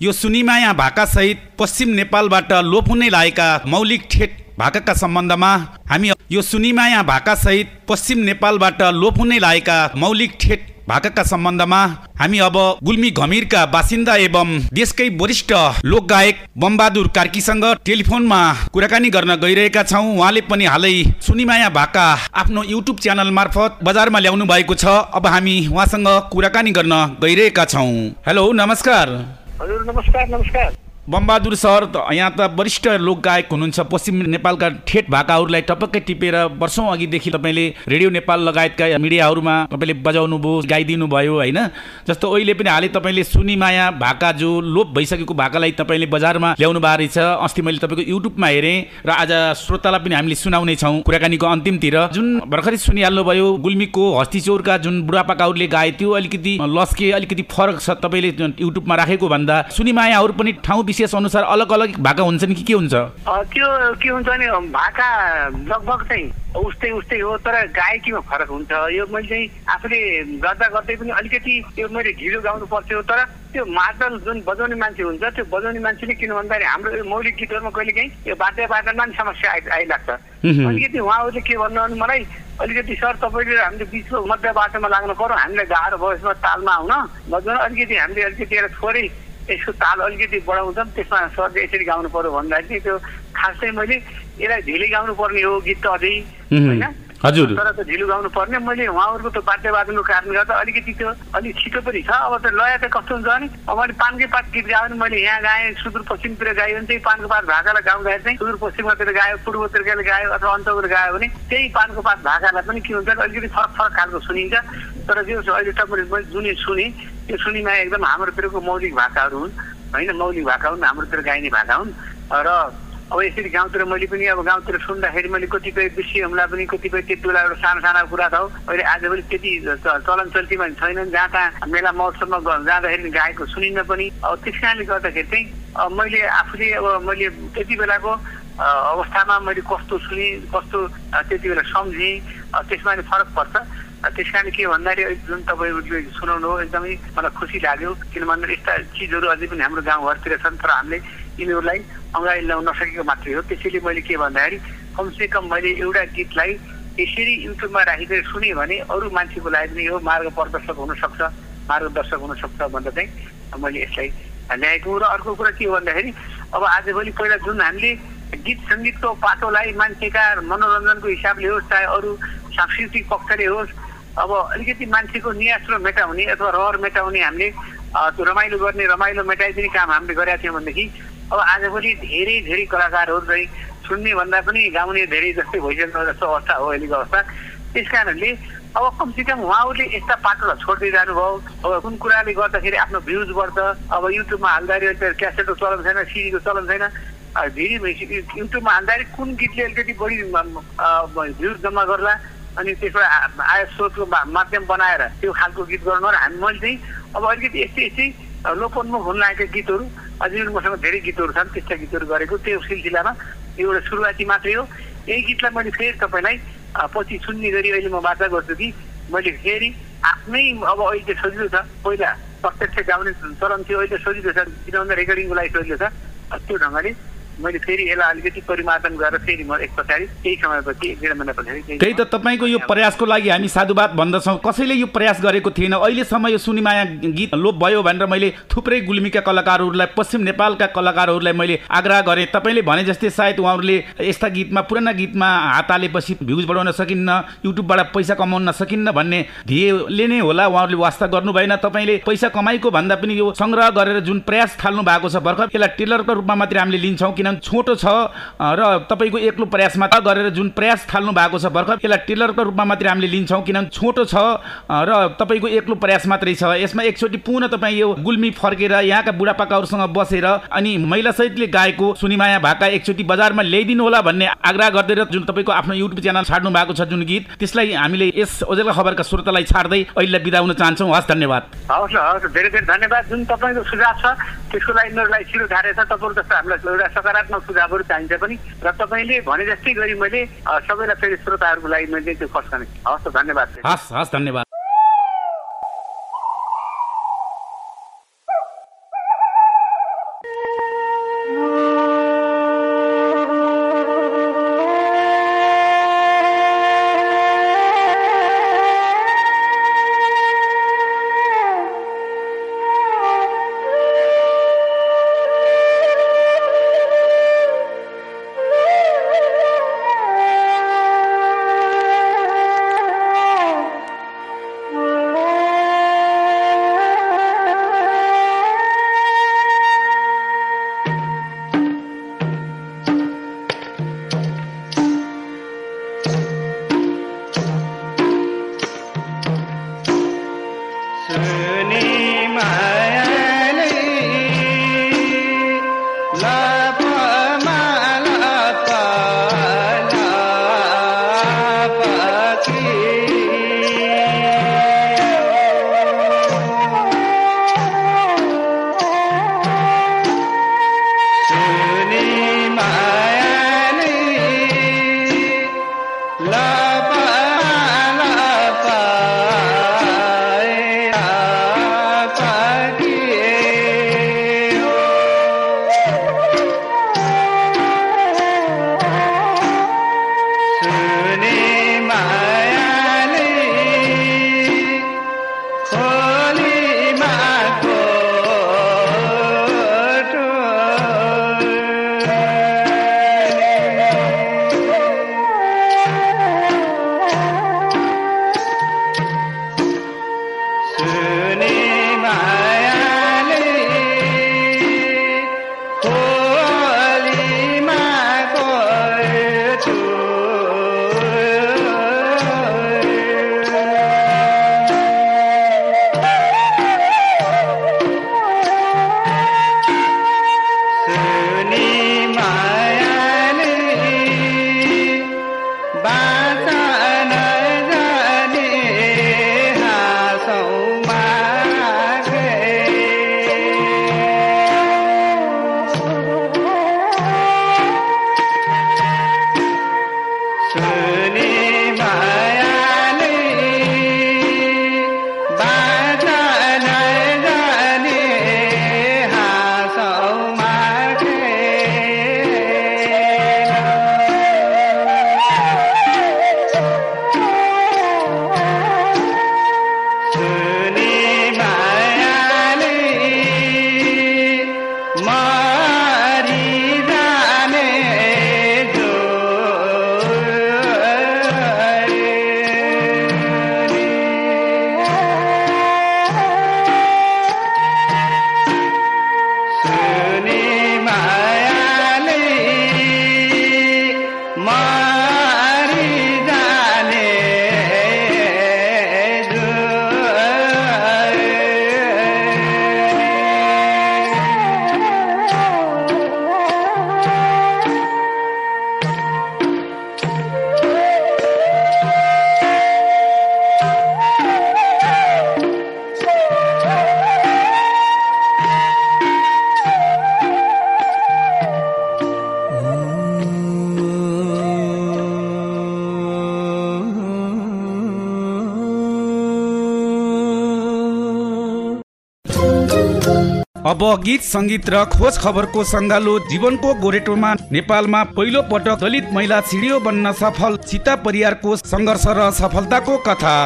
यो सुनिमाया भाकासहित पश्चिम नेपालबाट लोप हुने लागेका मौलिक ठेट भाकाका सम्बन्धमा हामी यो सुनिमाया भाकासहित पश्चिम नेपालबाट लोप हुने लागेका मौलिक ठेट भाकाका सम्बन्धमा हामी अब गुल्मी घमिरका बासिन्दा एवं देशकै वरिष्ठ लोकगायक बमबहादुर कार्कीसँग टेलिफोनमा कुराकानी गर्न गइरहेका छौँ। उहाँले पनि हालै सुनिमाया भाका आफ्नो युट्युब च्यानल मार्फत बजारमा ल्याउनु भएको छ। अब हामी उहाँसँग कुराकानी गर्न गइरहेका छौँ। हेलो नमस्कार। हजुर नमस्कार नमस्कार बमबहादुर सर यहाँ त वरिष्ठ लोकगायक हुनुहुन्छ। पश्चिम नेपालका ठेट भाकाहरूलाई टपक्कै टिपेर वर्षौँ अघिदेखि तपाईँले रेडियो नेपाल लगायतका मिडियाहरूमा तपाईँले बजाउनु भयो गाइदिनु भयो होइन? जस्तो अहिले पनि हालै तपाईँले सुनिमाया भाका जो लोप भइसकेको भाकालाई तपाईँले बजारमा ल्याउनु भएको रहेछ। अस्ति मैले तपाईँको युट्युबमा हेरेँ र आज श्रोतालाई पनि हामीले सुनाउने छौँ कुराकानीको अन्तिमतिर। जुन भर्खरै सुनिहाल्नुभयो गुल्मीको हस्तिचौरका जुन बुढापाकाहरूले गाए त्यो अलिकति लस्के अलिकति फरक छ तपाईँले युट्युबमा राखेको भन्दा सुनिमायाहरू पनि ठाउँ विशेष अनुसार अलग अलग भाका हुन्छन् कि के हुन्छ? त्यो के हुन्छ भने भाका लगभग चाहिँ उस्तै उस्तै हो तर गायकीमा फरक हुन्छ। यो मैले चाहिँ आफूले गर्दा गर्दै पनि अलिकति त्यो मैले ढिलो गाउनु पर्थ्यो तर त्यो मादल जुन बजाउने मान्छे हुन्छ त्यो बजाउने मान्छेले किन भन्दाखेरि हाम्रो यो मौलिक गीतहरूमा कहिले काहीँ यो बाध्य बाटोमा पनि समस्या आइ आइलाग्छ। अलिकति उहाँहरूले के भन्नु भने मलाई अलिकति सर तपाईँले हामीले बिचको मध्य बाटोमा लाग्नु पर्यो हामीलाई गाह्रो भयो यसमा तालमा आउन। बजाउन अलिकति हामीले अलिकति एउटा थोरै यसको ताल अलिकति बढाउँछौँ त्यसमा सरले यसरी गाउनु पर्यो भन्दाखेरि त्यो खास चाहिँ मैले यसलाई ढिलै गाउनु पर्ने हो गीत त अझै। होइन? हजुर। तर त ढिलो गाउनु पर्ने मैले उहाँहरूको त वाद्यवादनको कारणले गर्दा अलिकति त्यो अलिक छिटो पनि छ। अब त लय त कस्तो हुन्छ भने अब मैले पानकै पात गीत गायो भने मैले यहाँ गाएँ सुदूरपश्चिमतिर गायो भने चाहिँ पानको पात भाकालाई गाउँदाखेरि चाहिँ सुदूरपश्चिमतिर गायो पूर्वतिरले गायो अथवा अन्ततिर गायो भने त्यही पानको पात भाकालाई पनि के हुन्छ अलिकति फरक फरक खालको सुनिन्छ। तर जो अहिले तपाईँले मैले जुन सुने त्यो सुनिमा एकदम हाम्रोतिरको मौलिक भाकाहरू हुन्। होइन मौलिक भाका हुन् हाम्रोतिर गाइने भाका हुन्। र अब यसरी गाउँतिर मैले पनि अब गाउँतिर सुन्दाखेरि मैले कतिपय विषयहरूलाई पनि कतिपय त्यति बेला एउटा सानो सानो कुरा त अहिले आजभोलि त्यति च- चलन चल्तीमा छैनन्। जहाँ तहाँ मेला महोत्सवमा जाँदाखेरि गाएको सुनिन्न पनि। अब त्यस कारणले गर्दाखेरि चाहिँ मैले आफूले अब मैले त्यति बेलाको अवस्थामा मैले कस्तो सुने कस्तो त्यति बेला सम्झेँ त्यसमा नि फरक पर्छ। त्यस कारणले के भन्दाखेरि जुन तपाईँहरूले सुनाउनु हो एकदमै मलाई खुसी लाग्यो। किन भन्दा यस्ता चिजहरू अझै पनि हाम्रो गाउँघरतिर छन् तर हामीले यिनीहरूलाई अगाडि ल्याउन नसकेको मात्रै हो। त्यसैले मैले के भन्दाखेरि कमसे कम मैले एउटा गीतलाई यसरी युट्युबमा राखिदिएर सुने भने अरू मान्छेको लागि पनि यो मार्ग प्रदर्शक हुनसक्छ मार्गदर्शक हुनसक्छ भनेर चाहिँ मैले यसलाई ल्याएको र अर्को कुरा के भन्दाखेरि अब आजभोलि पहिला जुन हामीले गीत सङ्गीतको पाटोलाई मान्छेका मनोरञ्जनको हिसाबले होस् चाहे अरू सांस्कृतिक पक्षले होस् अब अलिकति मान्छेको नियास र मेटाउने अथवा रहर मेटाउने हामीले त्यो रमाइलो गर्ने रमाइलो मेटाइदिने काम हामीले गरेका थियौँ भनेदेखि अब आजभोलि धेरै धेरै कलाकारहरू चाहिँ सुन्ने भन्दा पनि गाउने धेरै जस्तै भइसक्यो जस्तो अवस्था हो अहिलेको अवस्था। त्यस कारणले अब कमसेकम उहाँहरूले यस्ता पाटोलाई छोड्दै जानुभयो। अब कुन कुराले गर्दाखेरि आफ्नो भ्युज बढ्छ? अब युट्युबमा हाल्दाखेरि क्यासेटको चलन छैन सिडीको चलन छैन। धेरै भइसक्यो। युट्युबमा हाल्दाखेरि कुन गीतले अलिकति बढी भ्युज जम्मा गर्ला? अनि त्यसबाट आय स्रोतको माध्यम बनाएर त्यो खालको गीत गर्नु र हामी मैले चाहिँ अब अलिकति यस्तै यस्तै अ, लोकोन्मुख हुन लागेका गीतहरू अझै मसँग धेरै गीतहरू छन् त्यस्ता गीतहरू गरेको त्यो सिलसिलामा यो एउटा सुरुवाती मात्रै हो। यही गीतलाई मैले फेरि तपाईँलाई पछि सुन्ने गरी अहिले म वाचा गर्छु कि मैले फेरि आफ्नै अब अहिले सजिलो छ। पहिला प्रत्यक्ष गाउने चलन थियो अहिले सजिलो छ। किन भन्दा रेकर्डिङको लागि सजिलो छ। त्यो ढङ्गले मैले फेरि यसलाई अलिकति परिमार्जन गरेर फेरि म एक पछाडि केही समयपछि एक डेढ महिना पछाडि त्यही त तपाईँको यो प्रयासको लागि हामी साधुवाद भन्दछौँ। कसैले यो प्रयास गरेको थिएन। अहिलेसम्म यो सुनिमाया गीत लोप भयो भनेर मैले थुप्रै गुल्मीका कलाकारहरूलाई पश्चिम नेपालका कलाकारहरूलाई मैले आग्रह गरेँ। तपाईँले भने जस्तै सायद उहाँहरूले यस्ता गीतमा पुराना गीतमा हात हालेपछि भ्युज बढाउन सकिन्न युट्युबबाट पैसा कमाउन सकिन्न भन्ने ध्येयले नै होला। उहाँहरूले वास्ता गर्नु भएन। तपाईँले पैसा कमाइको भन्दा पनि यो सङ्ग्रह गरेर जुन प्रयास थाल्नु भएको छ भर्खर यसलाई टेलरको रूपमा मात्रै हामीले लिन्छौँ। किनभने छोटो छ। र तपाईँको एक्लो प्रयास मात्र गरेर जुन प्रयास थाल्नु भएको छ भर्खर यसलाई टेलरको रूपमा मात्रै हामीले लिन्छौँ किनभने छोटो छ। र तपाईँको एक्लो प्रयास मात्रै छ। यसमा एकचोटि पुनः तपाईँ यो गुल्मी फर्केर यहाँका बुढापाकाहरूसँग बसेर अनि महिलासहितले गाएको सुनिमाया भाका एकचोटि बजारमा ल्याइदिनु होला भन्ने आग्रह गरिदिएर जुन तपाईँको आफ्नो युट्युब च्यानल छाड्नु भएको छ जुन गीत त्यसलाई हामीले यस ओजेला खबरका श्रोतालाई छाड्दै अहिले बिदा हुन चाहन्छौँ। हस् धन्यवाद। हवस् हवस् धेरै धेरै धन्यवाद। जुन तपाईँको सुझाव छ त्यसको लागि शिरो धारे छ। तपाईँहरू जस्तो हामीलाई एउटा सकारात्मक सुझावहरू चाहिन्छ पनि। र तपाईँले भने जस्तै गरी मैले सबैलाई फेरि श्रोताहरूको लागि मैले त्यो गर्ने हवस् त धन्यवाद। हस् हस् धन्यवाद। अब गीत सङ्गीत र खोज खबरको सङ्गालो जीवनको गोरेटोमा नेपालमा पहिलो पटक दलित महिला सिडियो बन्न सफल सीता परियारको सङ्घर्ष र सफलताको कथा।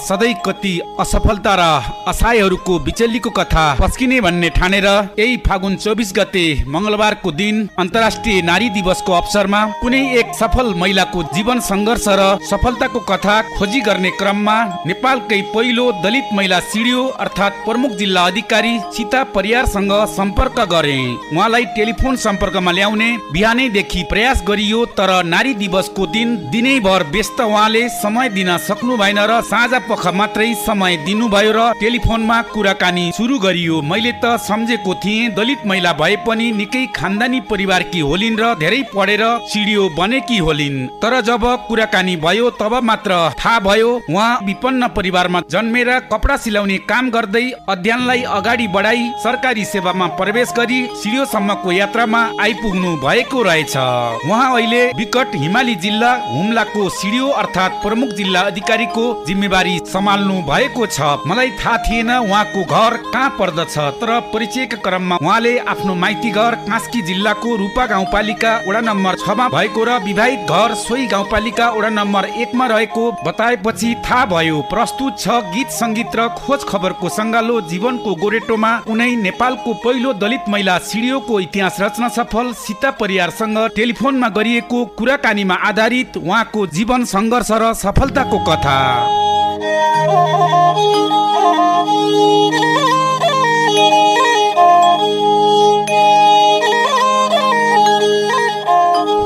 सधैँ कति असफलता र असायहरूको बिचल्लीको कथा पस्किने भन्ने ठानेर यही फागुन चौबिस गते मङ्गलबारको दिन अन्तर्राष्ट्रिय नारी दिवसको अवसरमा कुनै एक सफल महिलाको जीवन सङ्घर्ष र सफलताको कथा खोजी गर्ने क्रममा नेपालकै पहिलो दलित महिला सिडियो अर्थात् प्रमुख जिल्ला अधिकारी सीता परियारसँग सम्पर्क गरे। उहाँलाई टेलिफोन सम्पर्कमा ल्याउने बिहानैदेखि प्रयास गरियो तर नारी दिवसको दिन दिनैभर व्यस्त उहाँले समय दिन सक्नु भएन र साँझ पख मात्रै समय दिनुभयो र टेलिफोनमा कुराकानी सुरु गरियो। मैले त सम्झेको थिएँ दलित महिला भए पनि निकै खानदानी परिवारकी होलिन् र धेरै पढेर सिडियो बनेकी होलिन्। तर जब कुराकानी भयो तब मात्र थाहा भयो उहाँ विपन्न परिवारमा जन्मेर कपडा सिलाउने काम गर्दै अध्ययनलाई अगाडि बढाई सरकारी सेवामा प्रवेश गरी सिडियोसम्मको यात्रामा आइपुग्नु भएको रहेछ। उहाँ अहिले विकट हिमाली जिल्ला हुम्लाको सिडियो अर्थात् प्रमुख जिल्ला अधिकारीको जिम्मेवारी सम्हाल्नु भएको छ। मलाई थाहा थिएन उहाँको घर कहाँ पर्दछ तर परिचयका क्रममा उहाँले आफ्नो माइती घर कास्की जिल्लाको रूपा गाउँपालिका वडा नम्बर छमा भएको र विवाहित घर सोही गाउँपालिका वडा नम्बर एकमा रहेको बताएपछि थाहा भयो। प्रस्तुत छ गीत सङ्गीत र खोज खबरको सङ्गालो जीवनको गोरेटोमा उनै नेपालको पहिलो दलित महिला सिडियोको इतिहास रचना सफल सीता परियारसँग टेलिफोनमा गरिएको कुराकानीमा आधारित उहाँको जीवन सङ्घर्ष र सफलताको कथा।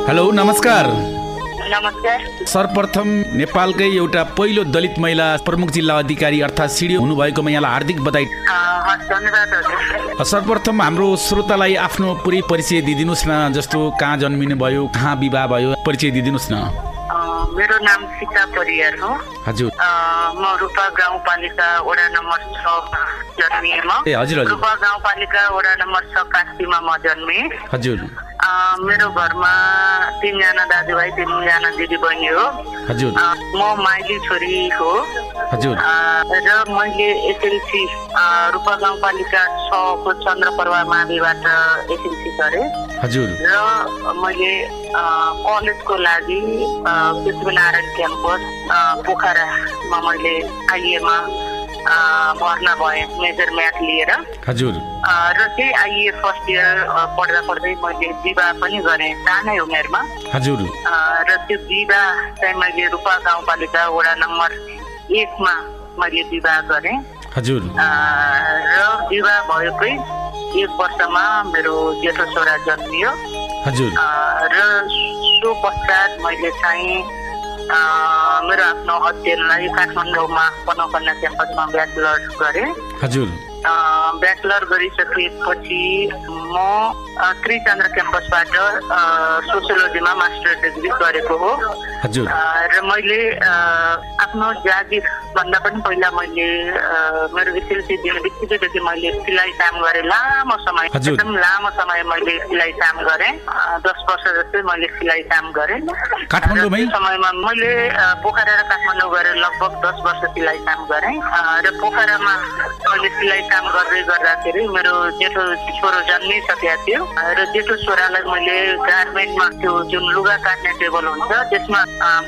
हेलो नमस्कार। नमस्कार। सर्वप्रथम नेपालकै एउटा पहिलो दलित महिला प्रमुख जिल्ला अधिकारी अर्थात् सिडिओ हुनुभएकोमा यहाँलाई हार्दिक बधाई। सर्वप्रथम हाम्रो श्रोतालाई आफ्नो पुरै परिचय दिइदिनुहोस् न जस्तो कहाँ जन्मिनु भयो कहाँ विवाह भयो परिचय दिइदिनुहोस् न। मेरो नाम सीता परियार हो। हजुर। म रूपा गाउँपालिका वडा नम्बर छमा जन्मिएँ म। ए हजुर हजुर। रूपा गाउँपालिका वडा नम्बर छ कास्कीमा म जन्मेँ। हजुर। मेरो घरमा तिनजना दाजुभाइ तिनजना दिदी बहिनी हो। हजुर। म माइली छोरी हो। हजुर। र मैले एसएलसी रूपा गाउँपालिका छको चन्द्रप्रभा माविबाट एसएलसी गरेँ। हजुर। र मैले कलेजको लागि पृथ्वीनारायण क्याम्पस पोखरामा मैले आइएमा भर्ना भएँ मेजर म्याथ लिएर। हजुर। र चाहिँ आइए फर्स्ट इयर पढ्दा पढ्दै मैले विवाह पनि गरेँ सानै उमेरमा। हजुर। र त्यो विवाह चाहिँ मैले रूपा गाउँपालिका वडा नम्बर एकमा मैले विवाह गरेँ। हजुर। र विवाह भएकै एक वर्षमा मेरो जेठो छोरा जन्मियो। र सो पश्चात मैले चाहिँ मेरो आफ्नो अध्ययनलाई काठमाडौँमा मनोकन्या क्याम्पसमा ब्याचलर गरेँ। हजुर। ब्याचलर गरिसकेपछि म त्रिचन्द्र क्याम्पसबाट सोसियोलोजीमा मास्टर डिग्री गरेको हो। र मैले आफ्नो जागिर भन्दा पनि पहिला मैले मेरो एसएलसी दिने बित्तिकैदेखि मैले सिलाइ काम गरेँ लामो समय। एकदम लामो समय मैले सिलाइ काम गरेँ दस वर्ष जस्तै मैले सिलाइ काम गरेँ समयमा मैले पोखरा र काठमाडौँ गएर लगभग दस वर्ष सिलाइ काम गरेँ र पोखरामा मैले सिलाइ काम गर्दै गर्दाखेरि मेरो जेठो छोरो जन्मिसकेको थियो र जेठो छोरालाई मैले गार्मेन्टमा त्यो जुन लुगा काट्ने टेबल हुन्छ त्यसमा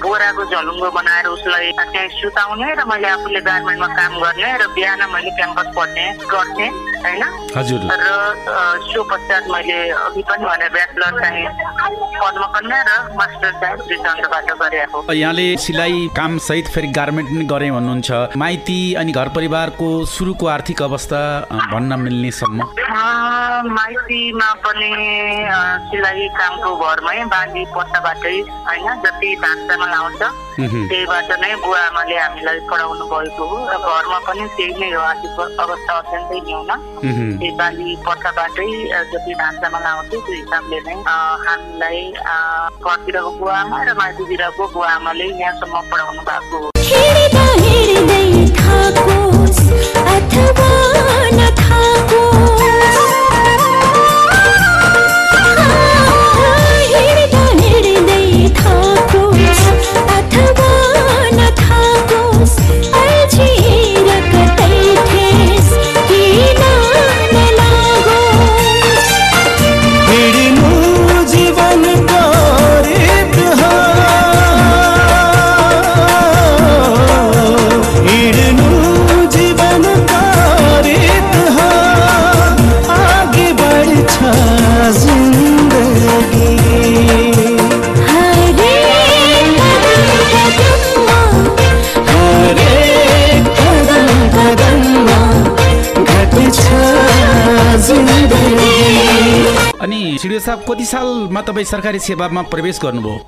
बोराको झलुङ्गो बनाएर उसलाई त्यहाँ सुताउने र मैले आफूले गार्मेन्टमा काम गर्ने र बिहान मैले क्याम्पस पढ्ने गर्थेँ होइन? हजुर। र सो पश्चात मैले अघि पनि भने ब्याचलर चाहिँ पद्मकन्या र मास्टर चाहिँ त्रिचन्द्रबाट गरेको यहाँले सिलाइ काम सहित फेरि गार्मेन्ट पनि गरेँ भन्नुहुन्छ। माइती अनि घर परिवारको सुरुको आर्थिक अवस्था भन्न मिल्नेसम्म? अँ, माइतीमा पनि सिलाइ कामको भरमै बाली पत्ताबाटै होइन जति आउँछ मह्म, त्यहीबाट नै बुवा आमाले हामीलाई पढाउनु भएको हो र घरमा पनि त्यही नै हो। आर्थिक अवस्था अत्यन्तै न्यून। त्यही बाली पत्ताबाटै अँ, जति धान चामल आउँथ्यो त्यो हिसाबले नै हामीलाई घरतिरको बुवा आमा र माइतीतिरको बुवा आमाले यहाँसम्म पढाउनु भएको हो। कति सालमा तपाईँ सरकारी सेवामा प्रवेश गर्नुभयो?